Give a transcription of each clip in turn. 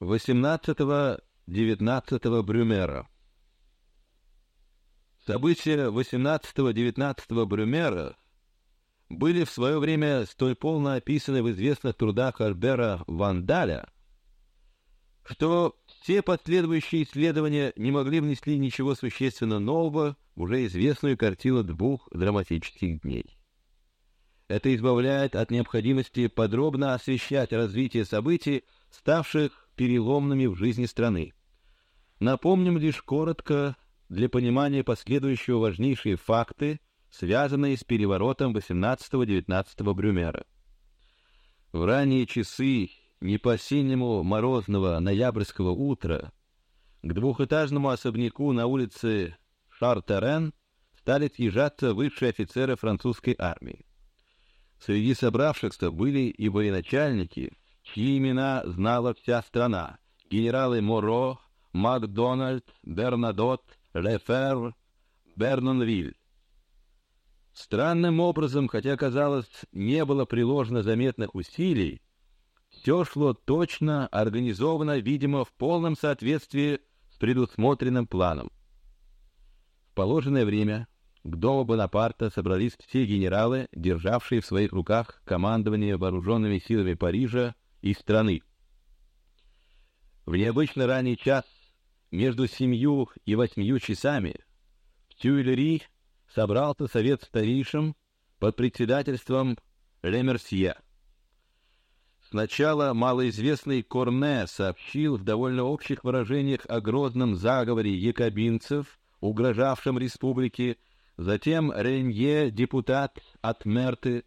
18-19 Брюмера. События 18-19 Брюмера были в свое время столь полно описаны в известных трудах Альбера Вандаля, что все последующие исследования не могли внести ничего существенно нового в уже известную картину двух драматических дней. Это избавляет от необходимости подробно освещать развитие событий, ставших переломными в жизни страны. Напомним лишь коротко для понимания последующего важнейшие факты, связанные с переворотом 18-19 Брюмера. В ранние часы не по-синему морозного ноябрьского утра к двухэтажному особняку на улице Шартерен стали съезжаться высшие офицеры французской армии. Среди собравшихся были и военачальники, чьи имена знала вся страна: генералы Моро, Макдональд, Бернадот, Лефер, Бернонвиль. Странным образом, хотя казалось, не было приложено заметных усилий, все шло точно, организовано, видимо, в полном соответствии с предусмотренным планом. В положенное время к дому Бонапарта собрались все генералы, державшие в своих руках командование вооруженными силами Парижа и страны. В необычно ранний час между семью и восьмью часами в Тюильри собрался совет старейшин под председательством Лемерсье. Сначала малоизвестный Корне сообщил в довольно общих выражениях о грозном заговоре якобинцев, угрожавшем республике. Затем Ренье, депутат от Мерты,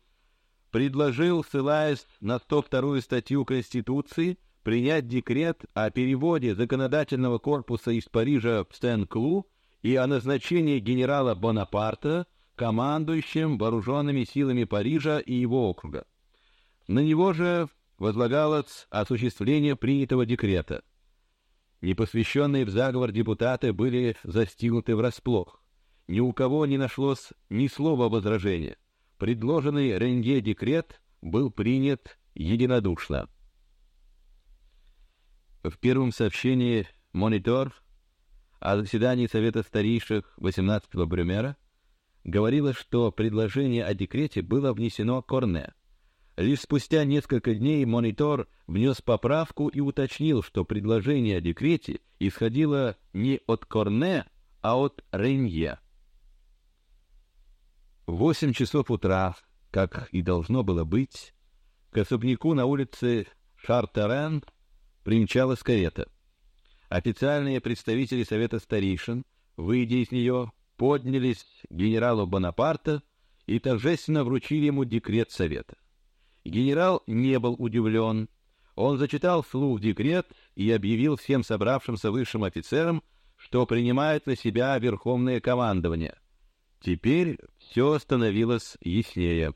предложил, ссылаясь на 102 статью Конституции, принять декрет о переводе законодательного корпуса из Парижа в Сен-Клу и о назначении генерала Бонапарта командующим вооруженными силами Парижа и его округа. На него же возлагалось осуществление принятого декрета. Непосвященные в заговор депутаты были застигнуты врасплох. Ни у кого не нашлось ни слова возражения. Предложенный Ренге декрет был принят единодушно. В первом сообщении Монитор о заседании Совета старейших 18 Брюмера говорилось, что предложение о декрете было внесено Корне. Лишь спустя несколько дней Монитор внес поправку и уточнил, что предложение о декрете исходило не от Корне, а от Ренье. Восемь часов утра, как и должно было быть, к особняку на улице Шартерен примчалась карета. Официальные представители совета старейшин, выйдя из нее, поднялись к генералу Бонапарта и торжественно вручили ему декрет совета. Генерал не был удивлен. Он зачитал вслух декрет и объявил всем собравшимся высшим офицерам, что принимает на себя верховное командование. Теперь все становилось яснее.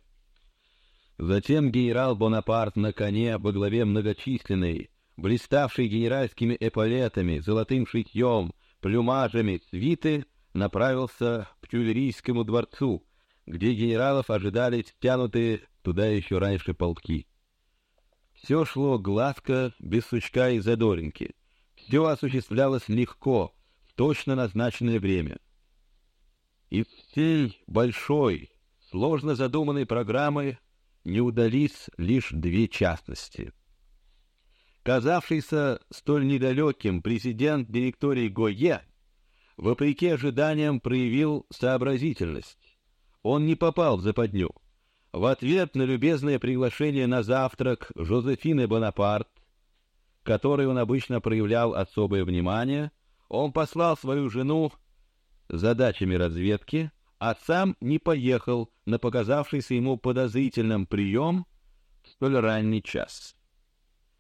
Затем генерал Бонапарт на коне во главе многочисленной, блиставшей генеральскими эполетами, золотым шитьем, плюмажами свиты, направился к Тюильрийскому дворцу, где генералов ожидали стянутые туда еще раньше полки. Все шло гладко, без сучка и задоринки. Все осуществлялось легко, в точно назначенное время. Из всей большой, сложно задуманной программы не удались лишь две частности. Казавшийся столь недалеким президент директории Гойе, вопреки ожиданиям, проявил сообразительность. Он не попал в западню. В ответ на любезное приглашение на завтрак Жозефины Бонапарт, которой он обычно проявлял особое внимание, он послал свою жену задачами разведки, а сам не поехал на показавшийся ему подозрительным прием в столь ранний час.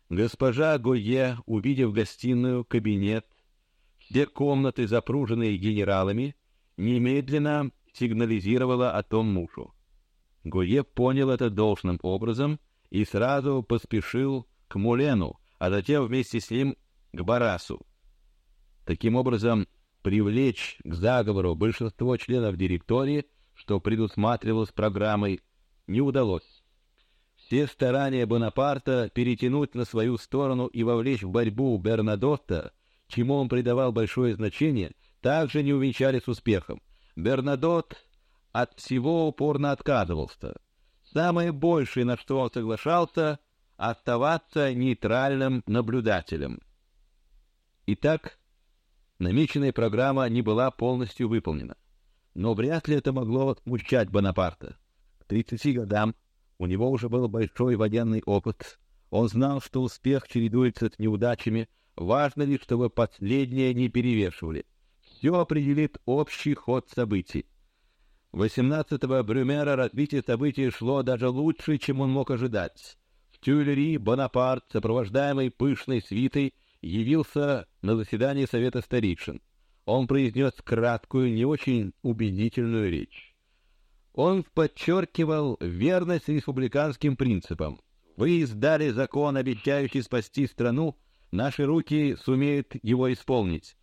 Госпожа Гойе, увидев гостиную, кабинет, все комнаты запруженные генералами, немедленно сигнализировала о том мужу. Гуе понял это должным образом и сразу поспешил к Мулену, а затем вместе с ним к Барасу. Таким образом, привлечь к заговору большинство членов директории, что предусматривалось программой, не удалось. Все старания Бонапарта перетянуть на свою сторону и вовлечь в борьбу Бернадотта, чему он придавал большое значение, также не увенчались успехом. Бернадот от всего упорно отказывался. Самое большее, на что он соглашался, оставаться нейтральным наблюдателем. Итак, намеченная программа не была полностью выполнена, но вряд ли это могло смущать Бонапарта. К 30 годам у него уже был большой военный опыт. Он знал, что успех чередуется с неудачами. Важно ли, чтобы последние не перевешивали. Все определит общий ход событий. 18-го Брюмера развитие событий шло даже лучше, чем он мог ожидать. В Тюильри Бонапарт, сопровождаемый пышной свитой, явился на заседание Совета старейшин. Он произнес краткую, не очень убедительную речь. Он подчеркивал верность республиканским принципам. Вы издали закон, обещающий спасти страну, наши руки сумеют его исполнить.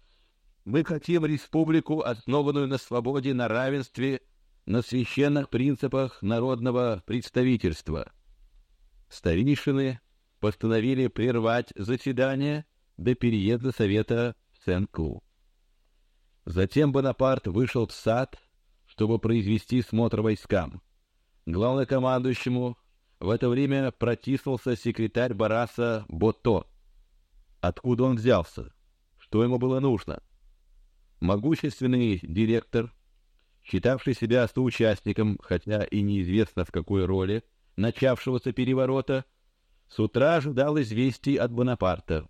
Мы хотим республику, основанную на свободе, на равенстве, на священных принципах народного представительства. Старейшины постановили прервать заседание до переезда совета в Сен-Клу. Затем Бонапарт вышел в сад чтобы произвести смотр войскам. Главнокомандующему в это время протиснулся секретарь Бараса Бото. Откуда он взялся? Что ему было нужно? Могущественный директор, считавший себя соучастником, хотя и неизвестно в какой роли, начавшегося переворота, с утра ожидал известий от Бонапарта.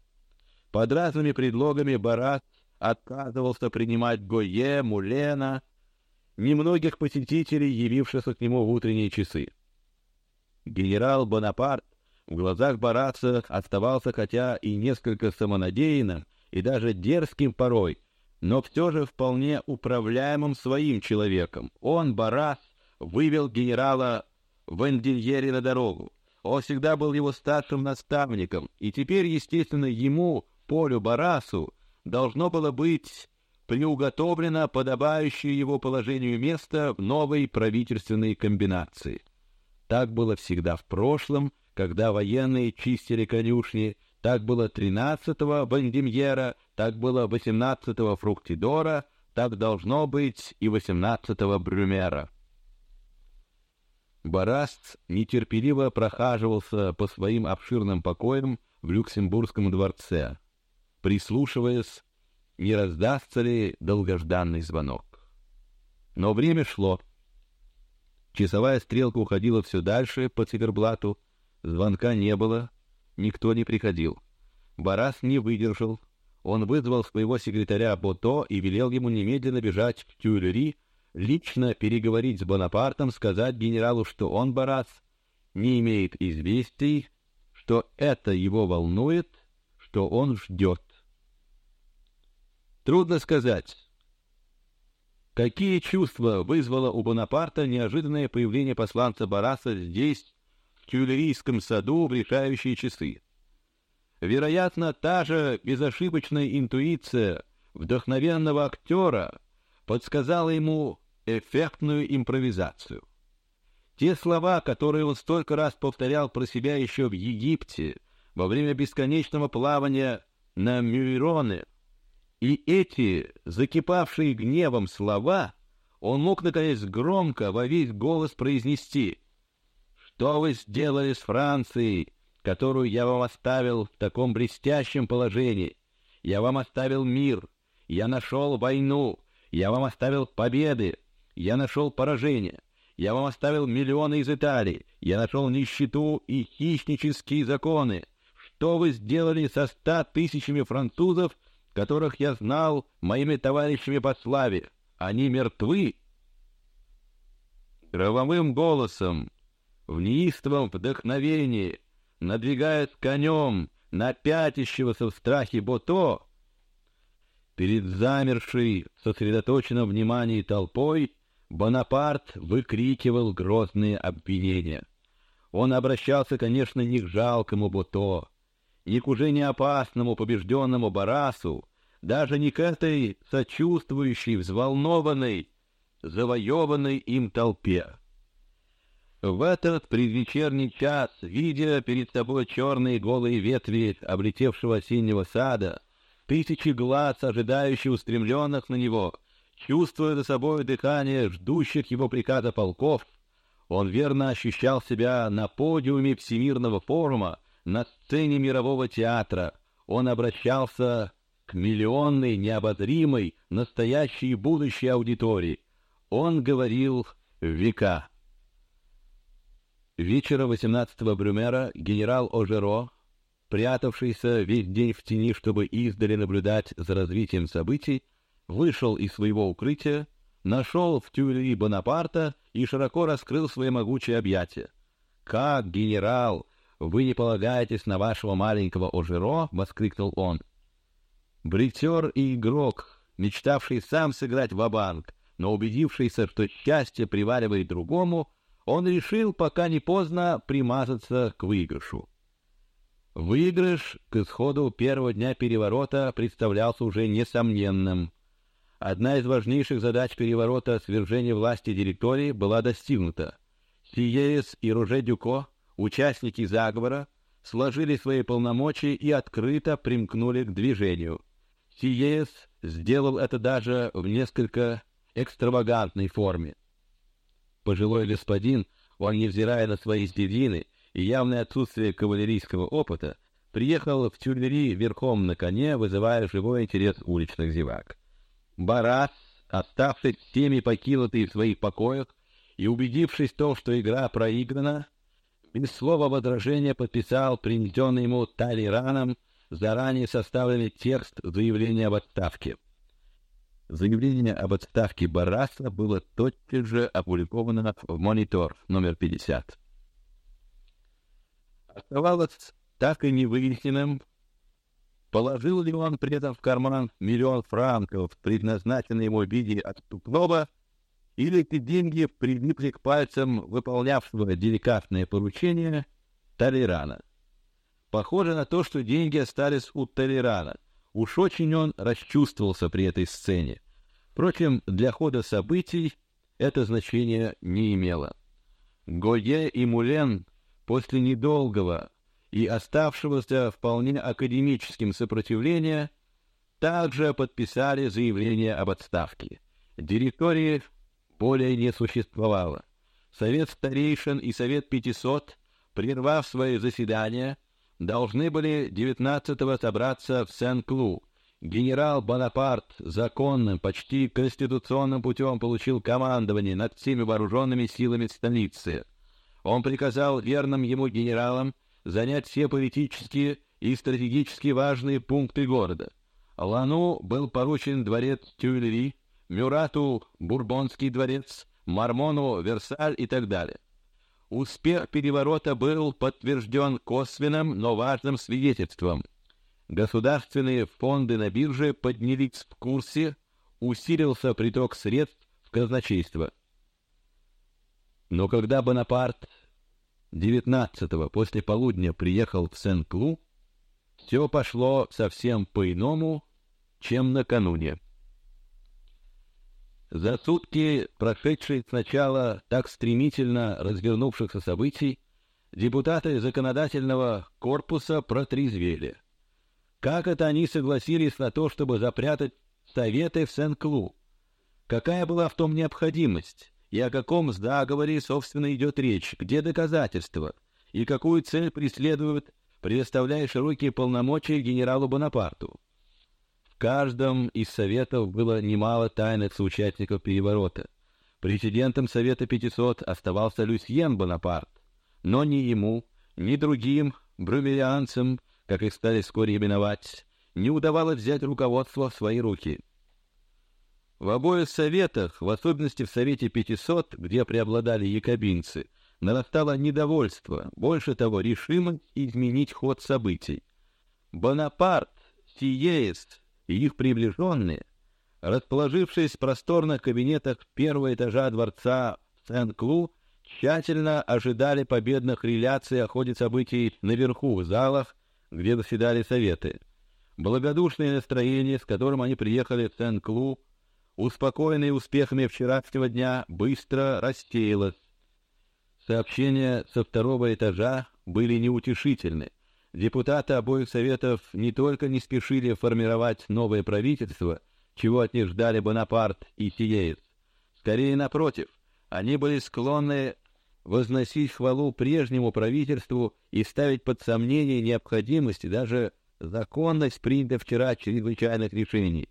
Под разными предлогами Барас отказывался принимать Гойе, Мулена, немногих посетителей, явившихся к нему в утренние часы. Генерал Бонапарт в глазах Бараца оставался хотя и несколько самонадеянным и даже дерзким порой, но все же вполне управляемым своим человеком. Он, Барас, вывел генерала Вендильери на дорогу. Он всегда был его старшим наставником, и теперь, естественно, ему, Полю Барасу, должно было быть приуготовлено подобающее его положению место в новой правительственной комбинации. Так было всегда в прошлом, когда военные чистили конюшни, так было 13-го Бандемьера, так было 18-го Фруктидора, так должно быть и 18-го Брюмера. Бараст нетерпеливо прохаживался по своим обширным покоям в Люксембургском дворце, прислушиваясь не раздастся ли долгожданный звонок. Но время шло. Часовая стрелка уходила все дальше по циферблату. Звонка не было, никто не приходил. Барас не выдержал. Он вызвал своего секретаря Бото и велел ему немедленно бежать в Тюильри, лично переговорить с Бонапартом, сказать генералу, что он Барас не имеет известий, что это его волнует, что он ждет. Трудно сказать, какие чувства вызвало у Бонапарта неожиданное появление посланца Бараса здесь, в Тюильрийском саду, в решающие часы. Вероятно, та же безошибочная интуиция вдохновенного актера подсказала ему эффектную импровизацию. Те слова, которые он столько раз повторял про себя еще в Египте во время бесконечного плавания на Мюйроне, и эти, закипавшие гневом слова, он мог, наконец, громко во весь голос произнести. «Что вы сделали с Францией, которую я вам оставил в таком блестящем положении? Я вам оставил мир, я нашел войну, я вам оставил победы, я нашел поражение, я вам оставил миллионы из Италии, я нашел нищету и хищнические законы. Что вы сделали со ста тысячами французов, которых я знал моими товарищами по славе. Они мертвы. Громовым голосом, в неистовом вдохновении, надвигает конем на пятящегося в страхе Бото, перед замершей, сосредоточенном внимании толпой, Бонапарт выкрикивал грозные обвинения. Он обращался, конечно, не к жалкому Бото, ни к уже не опасному побежденному Барасу, даже не к этой сочувствующей, взволнованной, завоеванной им толпе. В этот предвечерний час, видя перед собой черные голые ветви облетевшего осеннего сада, тысячи глаз, ожидающих устремленных на него, чувствуя за собой дыхание ждущих его приказа полков, он верно ощущал себя на подиуме Всемирного форума, на сцене мирового театра. Он обращался к миллионной, необозримой, настоящей и будущей аудитории. Он говорил века. Вечера 18-го Брюмера генерал Ожеро, прятавшийся весь день в тени, чтобы издали наблюдать за развитием событий, вышел из своего укрытия, нашел в Тюильри Бонапарта и широко раскрыл свои могучие объятия. «Как, генерал, вы не полагаетесь на вашего маленького Ожеро?» — воскликнул он. Бритер и игрок, мечтавший сам сыграть в банк но убедившийся, что счастье приваривает другому, он решил, пока не поздно, примазаться к выигрышу. Выигрыш к исходу первого дня переворота представлялся уже несомненным. Одна из важнейших задач переворота свержения власти директории была достигнута. Сиеес и Руже Дюко, участники заговора, сложили свои полномочия и открыто примкнули к движению. Сиеес сделал это даже в несколько экстравагантной форме. Пожилой господин, он, невзирая на свои седины и явное отсутствие кавалерийского опыта, приехал в Тюльри верхом на коне, вызывая живой интерес уличных зевак. Барас, оставшись всеми покинутый в своих покоях и убедившись в том, что игра проиграна, без слова возражения подписал принесенный ему Талираном заранее составленный текст заявления об отставке. Заявление об отставке Бараса было тотчас же опубликовано в Монитор номер 50. Оставалось так и невыясненным, положил ли он при этом в карман миллион франков, предназначенный ему в виде отступного, или эти деньги прилипли к пальцам выполнявшего деликатное поручение Толерана. Похоже на то, что деньги остались у Толерана — Уж очень он расчувствовался при этой сцене. Впрочем, для хода событий это значение не имело. Гойе и Мулен после недолгого и оставшегося вполне академическим сопротивления также подписали заявление об отставке. Директории более не существовало. Совет старейшин и Совет пятисот, прервав свои заседания, должны были 19-го собраться в Сен-Клу. Генерал Бонапарт законным, почти конституционным путем получил командование над всеми вооруженными силами столицы. Он приказал верным ему генералам занять все политические и стратегически важные пункты города. Лану был поручен дворец Тюильри, Мюрату Бурбонский дворец, Мармону Версаль и так далее. Успех переворота был подтвержден косвенным, но важным свидетельством. Государственные фонды на бирже поднялись в курсе, усилился приток средств в казначейство. Но когда Бонапарт 19-го после полудня приехал в Сен-Клу, все пошло совсем по-иному, чем накануне. За сутки, прошедшие с начала так стремительно развернувшихся событий, депутаты законодательного корпуса протрезвели. Как это они согласились на то, чтобы запрятать советы в Сен-Клу? Какая была в том необходимость? И о каком заговоре, собственно, идет речь? Где доказательства? И какую цель преследуют, предоставляя широкие полномочия генералу Бонапарту? Каждом из советов было немало тайных соучастников переворота. Президентом Совета 500 оставался Люсьен Бонапарт, но ни ему, ни другим брюмерианцам, как их стали вскоре именовать, не удавалось взять руководство в свои руки. В обоих советах, в особенности в Совете 500, где преобладали якобинцы, нарастало недовольство, больше того, решимость изменить ход событий. Бонапарт, Сиест, и их приближенные, расположившись в просторных кабинетах первого этажа дворца Сен-Клу, тщательно ожидали победных реляций о ходе событий наверху в залах, где заседали советы. Благодушное настроение, с которым они приехали в Сен-Клу, успокоенные успехами вчерашнего дня, быстро рассеялось. Сообщения со второго этажа были неутешительны. Депутаты обоих советов не только не спешили формировать новое правительство, чего от них ждали Бонапарт и Сиеец, скорее напротив, они были склонны возносить хвалу прежнему правительству и ставить под сомнение необходимость и даже законность принятых вчера чрезвычайных решений.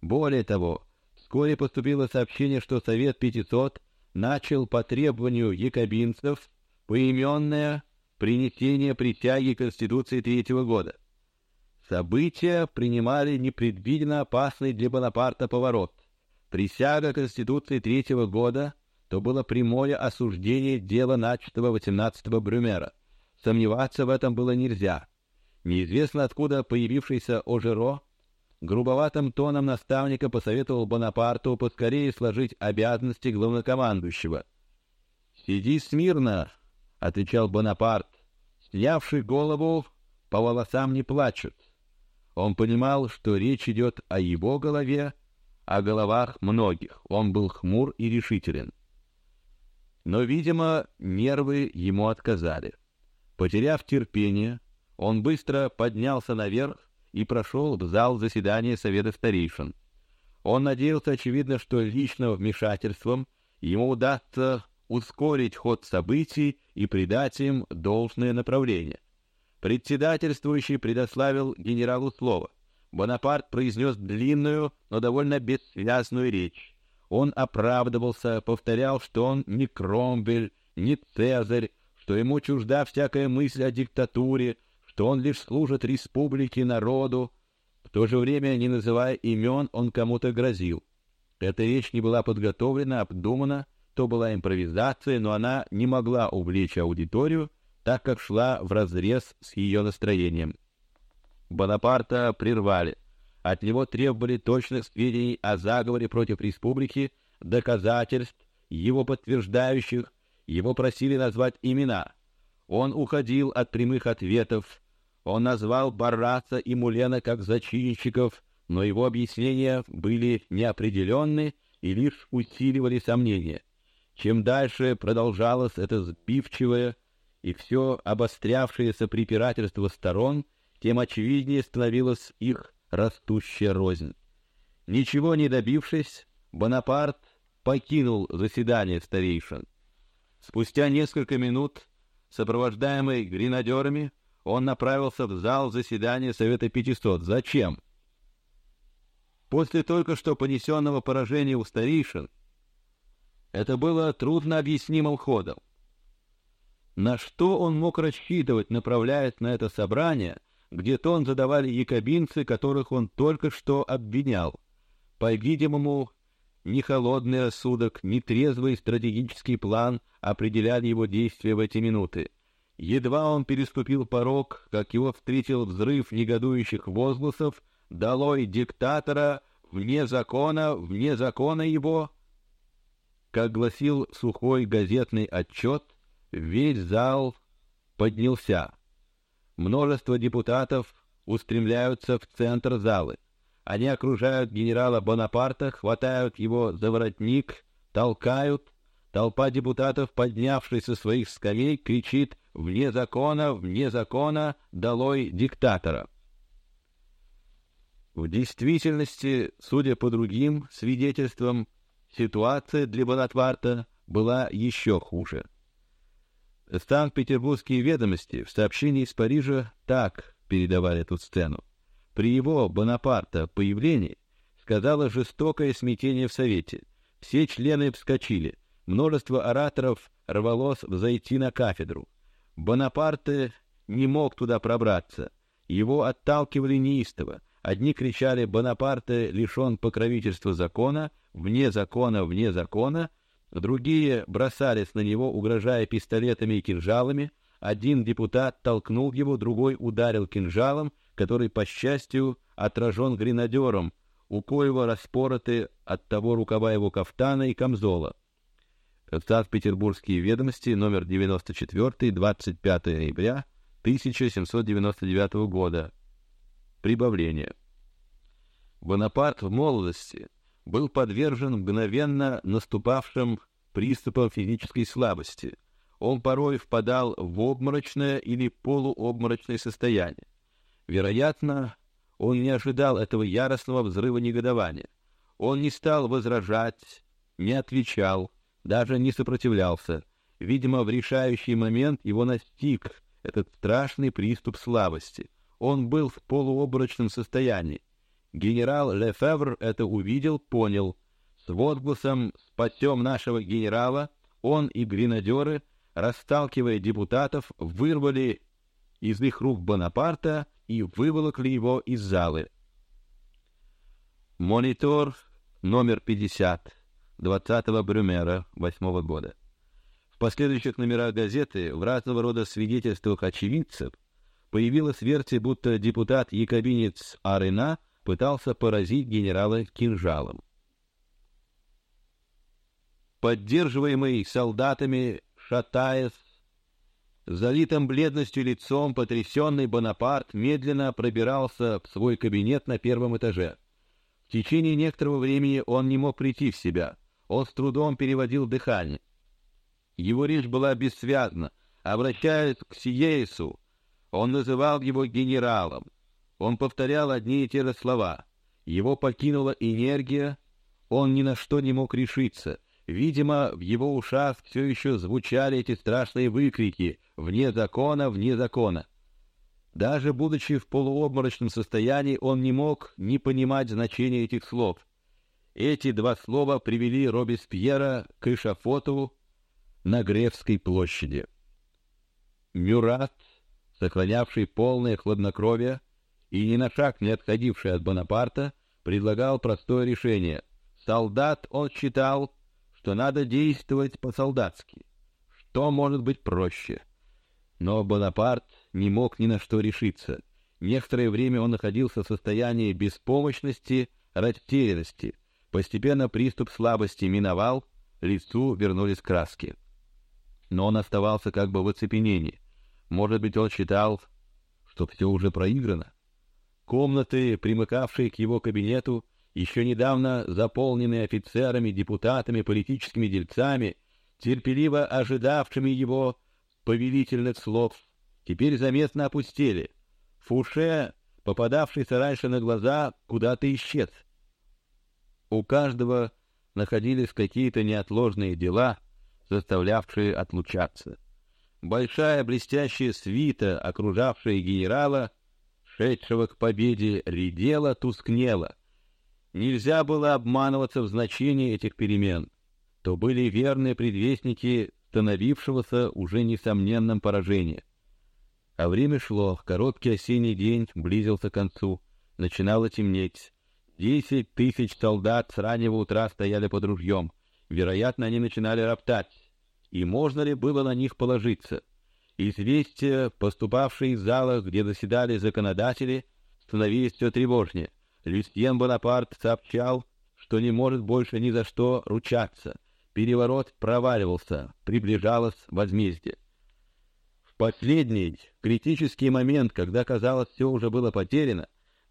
Более того, вскоре поступило сообщение, что Совет 500 начал по требованию якобинцев поименное принесение присяги Конституции третьего года. События принимали непредвиденно опасный для Бонапарта поворот. Присяга Конституции третьего года то было прямое осуждение дела начатого 18-го Брюмера. Сомневаться в этом было нельзя. Неизвестно откуда появившийся Ожеро грубоватым тоном наставника посоветовал Бонапарту поскорее сложить обязанности главнокомандующего. Сиди смирно, отвечал Бонапарт. Снявший голову по волосам не плачут. Он понимал, что речь идет о его голове, о головах многих. Он был хмур и решителен. Но, видимо, нервы ему отказали. Потеряв терпение, он быстро поднялся наверх и прошел в зал заседания совета старейшин. Он надеялся, очевидно, что личным вмешательством ему удастся ускорить ход событий и придать им должное направление. Председательствующий предоставил генералу слово. Бонапарт произнес длинную, но довольно бессвязную речь. Он оправдывался, повторял, что он не Кромвель, не Цезарь, что ему чужда всякая мысль о диктатуре, что он лишь служит республике народу. В то же время, не называя имен, он кому-то грозил. Эта речь не была подготовлена, обдумана, то была импровизация, но она не могла увлечь аудиторию, так как шла в разрез с ее настроением. Бонапарта прервали. От него требовали точных сведений о заговоре против республики, доказательств, его подтверждающих. Его просили назвать имена. Он уходил от прямых ответов, он назвал Барраса и Мулена как зачинщиков, но его объяснения были неопределенны и лишь усиливали сомнения. Чем дальше продолжалось это сбивчивое и все обострявшееся препирательство сторон, тем очевиднее становилась их растущая рознь. Ничего не добившись, Бонапарт покинул заседание старейшин. Спустя несколько минут, сопровождаемый гренадерами, он направился в зал заседания Совета 500. Зачем? После только что понесенного поражения у старейшин, это было трудно объяснимым ходом. На что он мог рассчитывать, направляясь на это собрание, где тон задавали якобинцы, которых он только что обвинял? По-видимому, ни холодный рассудок, ни трезвый стратегический план определяли его действия в эти минуты. Едва он переступил порог, как его встретил взрыв негодующих возгласов: "Долой диктатора! Вне закона! Вне закона его!" Как гласил сухой газетный отчет, весь зал поднялся. Множество депутатов устремляются в центр залы. Они окружают генерала Бонапарта, хватают его за воротник, толкают. Толпа депутатов, поднявшись со своих скамей, кричит вне закона, вне закона, долой диктатора. В действительности, судя по другим свидетельствам, ситуация для Бонапарта была еще хуже. Санкт-Петербургские ведомости в сообщении из Парижа так передавали эту сцену. При его Бонапарта появлении сказала жестокое смятение в Совете. Все члены вскочили. Множество ораторов рвалось взойти на кафедру. Бонапарте не мог туда пробраться. Его отталкивали неистово. Одни кричали: "Бонапарте лишен покровительства закона, вне закона, вне закона". Другие бросались на него, угрожая пистолетами и кинжалами. Один депутат толкнул его, другой ударил кинжалом, который, по счастью, отражен гренадером, у коего распороты от того рукава его кафтана и камзола. Санкт-Петербургские ведомости, номер 94, 25 ноября 1799 года. Прибавление. Бонапарт в молодости был подвержен мгновенно наступавшим приступам физической слабости. он порой впадал в обморочное или полуобморочное состояние. Вероятно, он не ожидал этого яростного взрыва негодования. Он не стал возражать, не отвечал, даже не сопротивлялся. Видимо, в решающий момент его настиг этот страшный приступ слабости. Он был в полуобморочном состоянии. Генерал Лефевр это увидел, понял. С возгласом «Спасем нашего генерала!» он и гренадеры, расталкивая депутатов, вырвали из их рук Бонапарта и выволокли его из залы. Монитор номер 50 20 Брюмера 8 года. В последующих номерах газеты в разного рода свидетельствах очевидцев появилась версия, будто депутат-якобинец Арена пытался поразить генерала кинжалом. Поддерживаемый солдатами, шатаясь, залитым бледностью лицом, потрясенный Бонапарт медленно пробирался в свой кабинет на первом этаже. В течение некоторого времени он не мог прийти в себя. Он с трудом переводил дыхание. Его речь была бессвязна. Обращаясь к Сиейсу, он называл его генералом. Он повторял одни и те же слова. Его покинула энергия. Он ни на что не мог решиться. Видимо, в его ушах все еще звучали эти страшные выкрики: "Вне закона, вне закона!" Даже будучи в полуобморочном состоянии, он не мог не понимать значения этих слов. Эти два слова привели Робеспьера к эшафоту на Гревской площади. Мюрат сохранявший полное хладнокровие и ни на шаг не отходивший от Бонапарта, предлагал простое решение. Солдат он считал, что надо действовать по-солдатски. Что может быть проще? Но Бонапарт не мог ни на что решиться. Некоторое время он находился в состоянии беспомощности, растерянности. Постепенно приступ слабости миновал, лицу вернулись краски. Но он оставался как бы в оцепенении. Может быть, он считал, что все уже проиграно. Комнаты, примыкавшие к его кабинету, еще недавно заполненные офицерами, депутатами, политическими дельцами, терпеливо ожидавшими его повелительных слов, теперь заметно опустели. Фуше, попадавшийся раньше на глаза, куда-то исчез. У каждого находились какие-то неотложные дела, заставлявшие отлучаться большая блестящая свита, окружавшая генерала, шедшего к победе, редела, тускнела. Нельзя было обманываться в значении этих перемен. То были верные предвестники становившегося уже несомненным поражения. А время шло, короткий осенний день близился к концу, начинало темнеть. Десять тысяч солдат с раннего утра стояли под ружьем. Вероятно, они начинали роптать и можно ли было на них положиться. Известия, поступавшие из зала, где заседали законодатели, становились все тревожнее. Люстьен Бонапарт сообщал, что не может больше ни за что ручаться. Переворот проваливался, приближалось возмездие. В последний критический момент, когда казалось все уже было потеряно,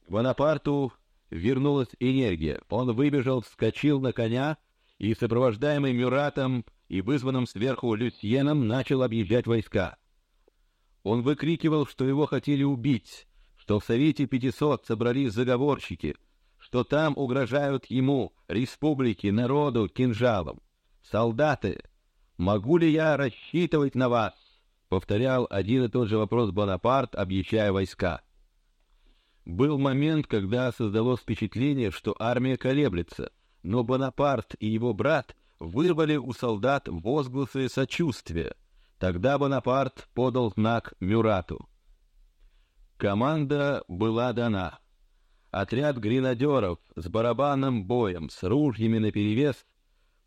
Бонапарту вернулась энергия. Он выбежал, вскочил на коня и, сопровождаемый Мюратом, и вызванным сверху Люсьеном начал объезжать войска. Он выкрикивал, что его хотели убить, что в Совете 500 собрались заговорщики, что там угрожают ему, республике, народу, кинжалом. Солдаты, могу ли я рассчитывать на вас? Повторял один и тот же вопрос Бонапарт, объезжая войска. Был момент, когда создалось впечатление, что армия колеблется, но Бонапарт и его брат вырвали у солдат возгласы сочувствия. Тогда Бонапарт подал знак Мюрату. Команда была дана. Отряд гренадеров с барабанным боем, с ружьями наперевес,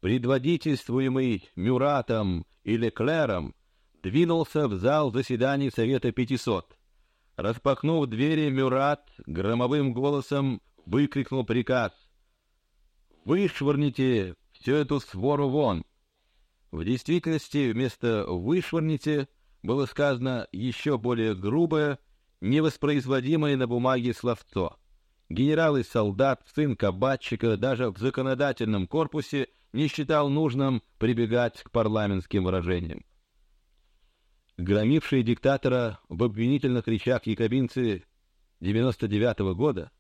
предводительствуемый Мюратом или Клером, двинулся в зал заседаний Совета 500. Распахнув двери, Мюрат громовым голосом выкрикнул приказ: "Вышвырните всю эту свору вон. В действительности вместо вышвырните было сказано еще более грубое, невоспроизводимое на бумаге словцо. Генерал и солдат, сын кабачика, даже в законодательном корпусе не считал нужным прибегать к парламентским выражениям. Громившие диктатора в обвинительных речах якобинцы 99 -го года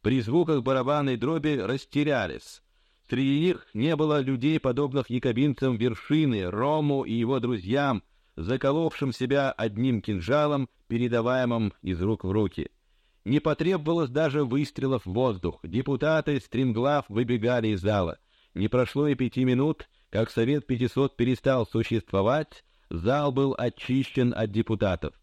при звуках барабанной дроби растерялись. Среди них не было людей, подобных якобинцам вершины, Рому и его друзьям, заколовшим себя одним кинжалом, передаваемым из рук в руки. Не потребовалось даже выстрелов в воздух. Депутаты стремглав выбегали из зала. Не прошло и пяти минут, как Совет 500 перестал существовать, зал был очищен от депутатов.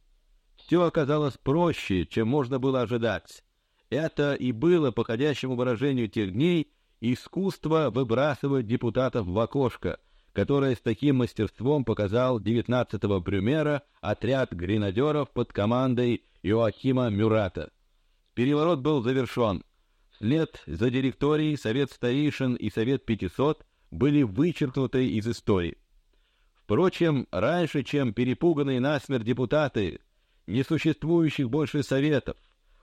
Все оказалось проще, чем можно было ожидать. Это и было, по ходящему выражению тех дней, искусство выбрасывать депутатов в окошко, которое с таким мастерством показал 19-го Брюмера отряд гренадеров под командой Иоахима Мюрата. Переворот был завершен. Вслед за директорией Совет старейшин и Совет 500 были вычеркнуты из истории. Впрочем, раньше, чем перепуганные насмерть депутаты несуществующих больше советов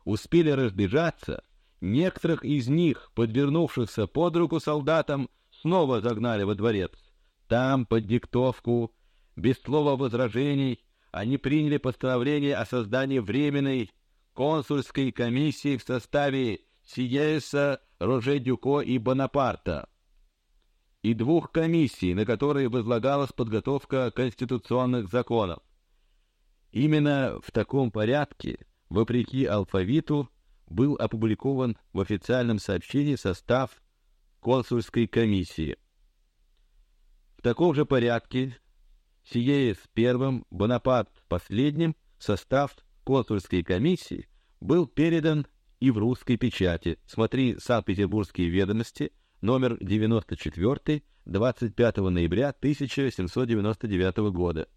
успели разбежаться, некоторых из них, подвернувшихся под руку солдатам, снова загнали во дворец. Там под диктовку, без слова возражений, они приняли постановление о создании временной консульской комиссии в составе Сиеса, Роже-Дюко и Бонапарта и двух комиссий, на которые возлагалась подготовка конституционных законов. Именно в таком порядке, вопреки алфавиту, был опубликован в официальном сообщении состав консульской комиссии. В таком же порядке Сиеев первым, Бонапарт последним состав консульской комиссии был передан и в русской печати. Смотри Санкт-Петербургские ведомости, номер 94, 25 ноября 1799 года.